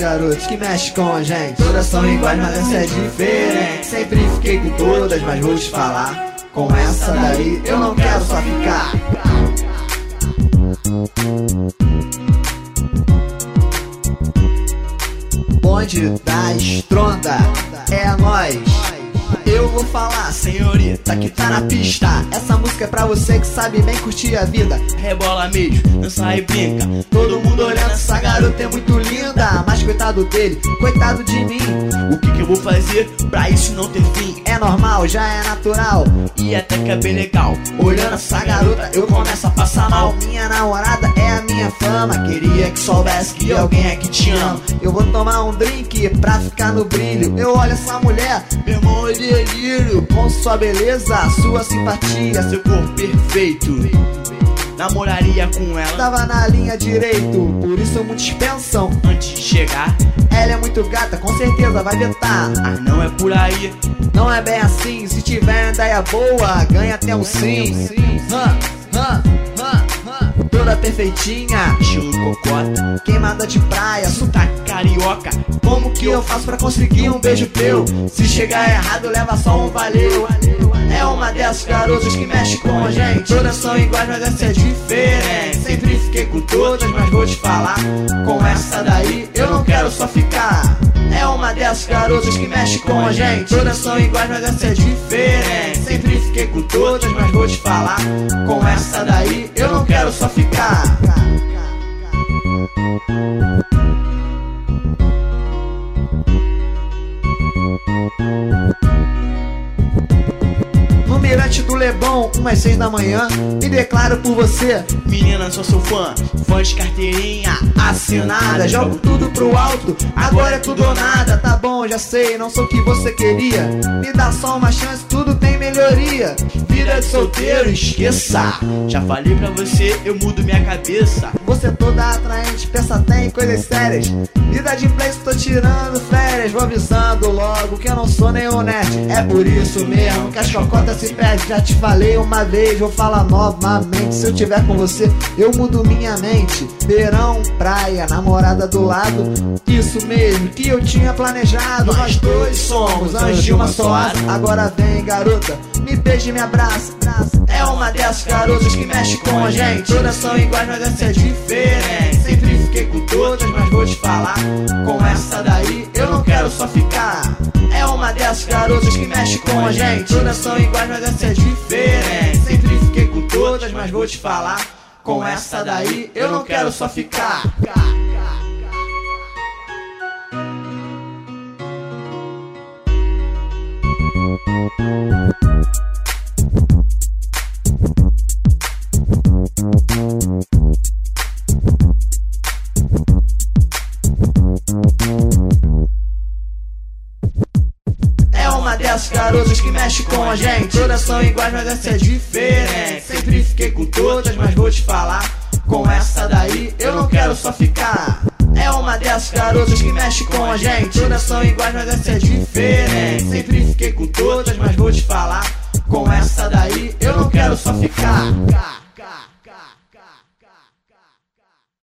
garotas que mexe com a gente. Todas são iguais, mas essa é diferente. Sempre fiquei com todas, mas vou te falar. Com essa daí eu não quero só ficar. Bonde da estronda é nós. Eu vou falar, senhorita, que tá na pista. Essa música é pra você que sabe bem curtir a vida. Rebola mesmo, dança e brinca. Todo mundo olhando, essa garota é muito linda. Mas coitado dele, coitado de mim. O que, que eu vou fazer pra isso não ter fim? É normal, já é natural. E até que é bem legal. Olhando essa garota, eu começo a passar mal. Minha namorada minha fama. Queria que soubesse que alguém é que te ama. Eu vou tomar um drink pra ficar no brilho. Eu olho essa mulher, meu irmão, delírio com sua beleza, sua simpatia, seu corpo perfeito. Namoraria com ela, tava na linha direito, por isso muitos pensam antes de chegar. Ela é muito gata, com certeza vai vetar. Ah, não é por aí, não é bem assim. Se tiver ideia boa, ganha até um sim. Hã, hã, hã, hã. Toda perfeitinha, cocota, queimada de praia, sotaque carioca. Como que eu faço pra conseguir um beijo teu? Se chegar errado, leva só um valeu. É uma dessas garotas que mexe com a gente. Todas são iguais, mas essa é diferente. Sempre fiquei com todas, mas vou te falar. Com essa daí, eu não quero só ficar. É uma dessas garotas que mexe com a gente. Todas são iguais, mas essa é diferente. Sempre fiquei com todas, mas vou te falar. Com essa daí, quero só ficar. Mirante do Leblon, umas seis da manhã, me declaro por você. Menina, sou seu fã, fã de carteirinha assinada. Jogo tudo pro alto, agora é tudo ou nada. Tá bom, já sei, não sou o que você queria. Me dá só uma chance, tudo tem melhoria. Vida de solteiro, esqueça. Já falei pra você, eu mudo minha cabeça. Você é toda atraente, pensa até em coisas sérias. Vida de play, tô tirando férias. Vou avisando logo que eu não sou nem honesto. É por isso mesmo que as cocotas se perdem. Já te falei uma vez, vou falar novamente. Se eu tiver com você, eu mudo minha mente. Verão, praia, namorada do lado. Isso mesmo que eu tinha planejado. Nós dois somos anjos de uma só asa. Agora vem, garota, me beije e me abraça. É uma dessas garotas que mexe com a gente. Todas são iguais, mas essa é diferente. Sempre fiquei com todas, mas vou te falar. Com essa daí, eu não quero só ficar. É uma dessas garotas que mexe com a gente. Todas são iguais, mas essa é diferente. Sempre fiquei com todas, mas vou te falar. Com essa daí, eu não quero só ficar. Uma dessas garotas que mexe com a gente. Todas são iguais, mas essa é diferente. Sempre fiquei com todas, mas vou te falar. Com essa daí, eu não quero só ficar. É uma dessas garotas que mexe com a gente. Todas são iguais, mas essa é diferente. Sempre fiquei com todas, mas vou te falar. Com essa daí, eu não quero só ficar.